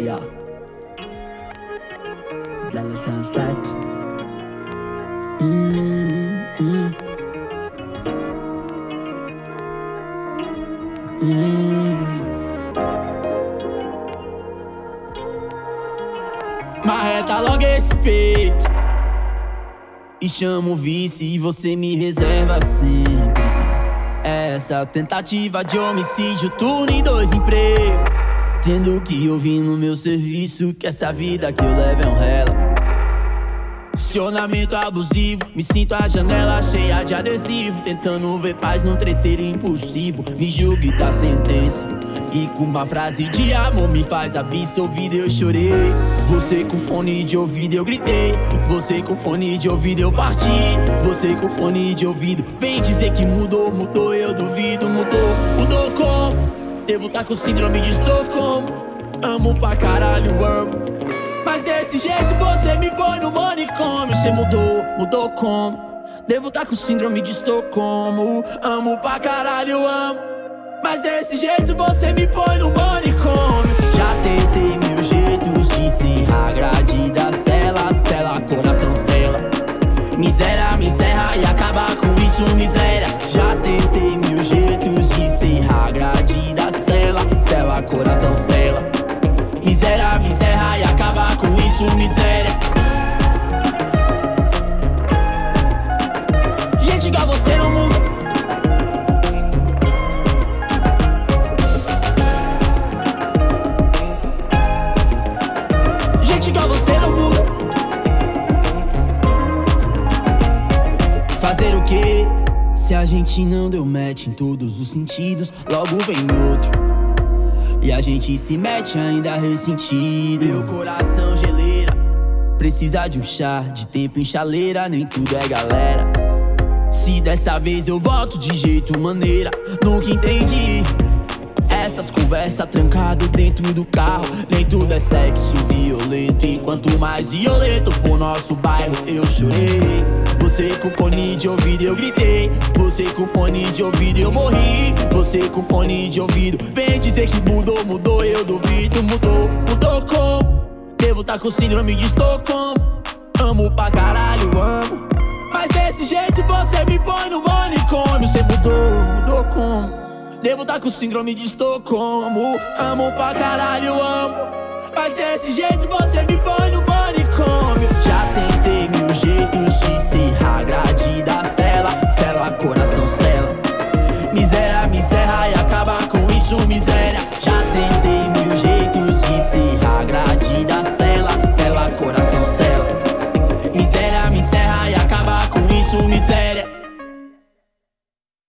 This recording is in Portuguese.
Yo. Lala sunset. Mm, mm. Mm. Marreta logo esse peito E chamo o vice e você me reserva sempre Essa tentativa de homicídio, turno em dois empregos Tendo que ouvir no meu serviço que essa vida que eu levo é um rela. Acionamento abusivo, me sinto a janela cheia de adesivo. Tentando ver paz num treteiro impulsivo. Me julgue da sentença. E com uma frase de amor me faz absolvido Eu chorei, você com fone de ouvido eu gritei. Você com fone de ouvido eu parti. Você com fone de ouvido Vem dizer que mudou, mudou, eu duvido Mudou, mudou como? Devo tá com síndrome de Estocolmo Amo pra caralho, amo mas desse jeito você me põe no manicômio. Você mudou, mudou como? Devo tá com síndrome de Estocolmo. Amo pra caralho, amo. Mas desse jeito você me põe no manicômio. Já tentei mil jeitos de a grade cela, cela, coração, cela. Miséria, me encerra e acabar com isso, miséria. Isso, miséria. Gente igual você não muda. Gente igual você não muda. Fazer o quê? Se a gente não deu match em todos os sentidos, logo vem outro. E a gente se mete ainda ressentido. Meu coração geleira. Precisa de um chá, de tempo em chaleira, nem tudo é galera. Se dessa vez eu volto de jeito maneira, nunca entendi. Essas conversas trancado dentro do carro, nem tudo é sexo violento. E quanto mais violento for nosso bairro, eu chorei. Você com fone de ouvido eu gritei. Você com fone de ouvido eu morri. Você com fone de ouvido vem dizer que mudou, mudou, eu duvido. Mudou, mudou como? Devo tá com síndrome de Estocolmo. Amo pra caralho, amo. Mas desse jeito você me põe no manicômio. Você mudou, mudou como? Devo tá com síndrome de Estocolmo. Amo pra caralho, amo. Mas desse jeito você me põe jeitos de ser a grade da cela. Cela, coração, cela. Miséria, me encerra e acabar com isso, miséria. Já tentei mil jeitos de a grade da cela. Cela, coração, cela. Miséria, me encerra e acabar com isso, miséria.